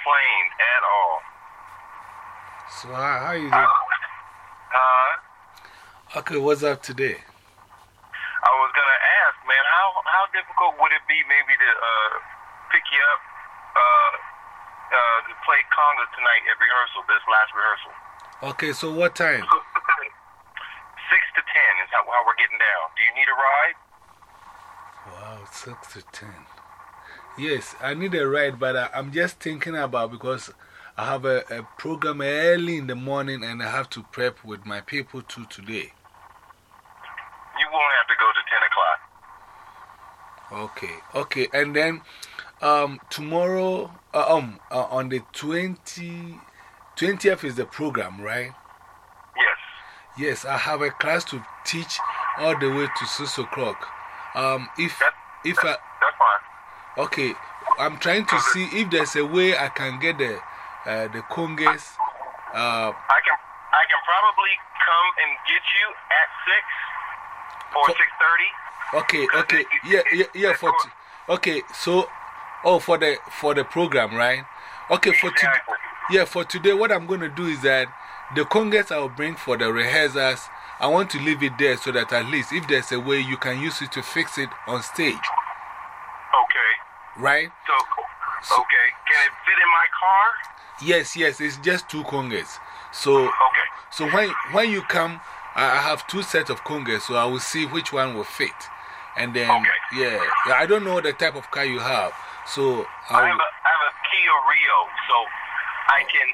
complained at all. So, how, how you doing? Uh, Okay, what's up today? I was going to ask, man, how, how difficult would it be maybe to uh, pick you up uh, uh, to play conga tonight at rehearsal, this last rehearsal? Okay, so what time? 6 to 10 is how, how we're getting down. Do you need a ride? Wow, 6 to 10. Yes, I need a ride, but I, I'm just thinking about because I have a, a program early in the morning and I have to prep with my people too today. You won't have to go to 10 o'clock. Okay, okay, and then um, tomorrow, uh, um, uh, on the 20, 20th is the program, right? Yes. Yes, I have a class to teach all the way to 6 o'clock. Um, if, That, if that, I. okay, I'm trying to see if there's a way I can get the, uh, the congas. Uh, I can I can probably come and get you at 6 or Co- 6.30. okay, okay, yeah, yeah, yeah, for, okay, so, oh, for the, for the program, right? Okay, for today, yeah, for today, what I'm going to do is that the congas I'll bring for the rehearsals, I want to leave it there so that at least if there's a way you can use it to fix it on stage. Right? So, okay. Can it fit in my car? Yes, yes, it's just two congas. So, Okay. so when, when you come, I have two sets of congas, so I will see which one will fit. And then, Okay. yeah, I don't know the type of car you have. So, I I have a I have a Kia Rio, so I oh. can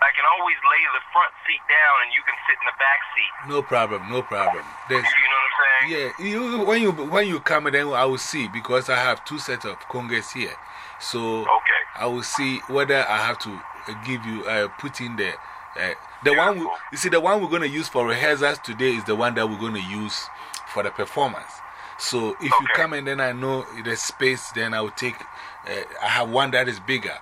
I can always lay the front seat down and you can sit in the back seat. no problem, no problem. There's, You know what I'm saying? yeah, you, when, you, when you come, then I will see because I have two sets of congas here. So, Okay. I will see whether I have to give you, uh, put in the, uh, the one, we, you see, the one we're going to use for rehearsals today is the one that we're going to use for the performance. So if you come and then I know the space, then I will take, uh, I have one that is bigger.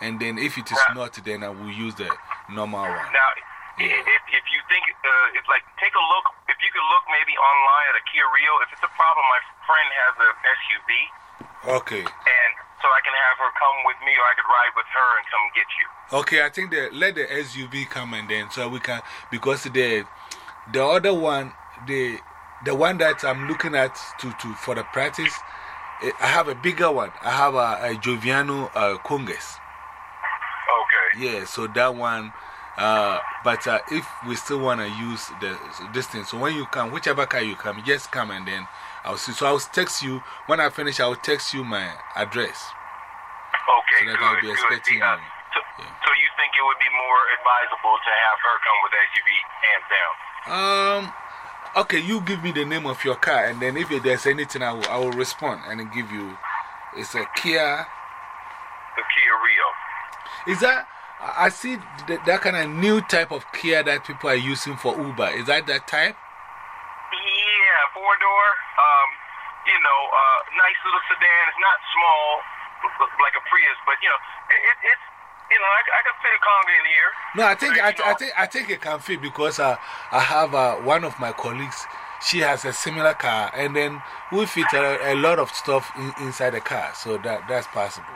And then if it is not, then I will use the normal one. Now, Yeah. if, if you think, uh, it's like, take a look, you could look maybe online at a Kia Rio, if it's a problem, my friend has a SUV, Okay. and so I can have her come with me, or I could ride with her and come get you. Okay, I think the, let the SUV come and then so we can, because the, the other one, the, the one that I'm looking at to, to, for the practice, eh, I have a bigger one. I have a, a Joviano uh, congas. Okay. Yeah, so that one, uh, but uh, if we still want to use the, this thing, so when you come, whichever car you come, just come and then I'll see. So I'll text you, when I finish, I'll text you my address. Okay, So that good, I'll be good. expecting Uh, you. so, Yeah. so you think it would be more advisable to have her come with SUV, hands down? Um, okay, you give me the name of your car, and then if there's anything, I will, I will respond and give you. It's a Kia. The Kia Rio. Is that, I I see that, that kind of new type of Kia that people are using for Uber. Is that that type? Yeah, four door. Um, you know, uh, nice little sedan. It's not small like a Prius, but you know, it, it, it's you know, I, I could fit a conga in here. No, I think, I, I, think, I think it can fit because uh, I have uh, one of my colleagues. She has a similar car, and then we fit a, a lot of stuff in, inside the car, so that, that's possible.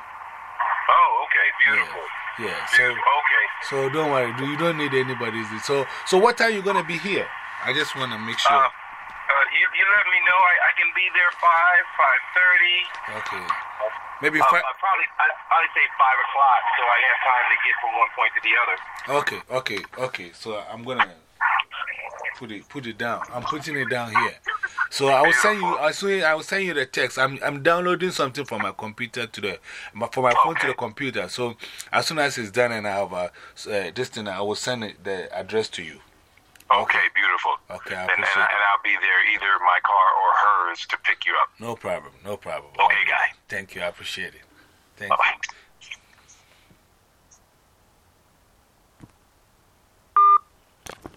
Oh, okay, beautiful. Yeah, so, Okay. so don't worry, you don't need anybody. So, so what time are you going to be here? I just want to make sure. Uh, uh, you, you let me know. I, I can be there five, five thirty. Okay. Maybe Uh, five. I probably I probably say five o'clock, so I have time to get from one point to the other. Okay, okay, okay. So I'm going to put it, put it down. I'm putting it down here. So I will send you, as soon I will send you the text. I'm, I'm downloading something from my computer to the, my- from my phone to the computer. So as soon as it's done and I have a uh, this thing, I will send it, the address to you. Okay, beautiful. Okay, I and, and, it. and I'll be there, either my car or hers, to pick you up. No problem, no problem. Okay, guy. Thank you, I appreciate it. Thank Bye you. bye.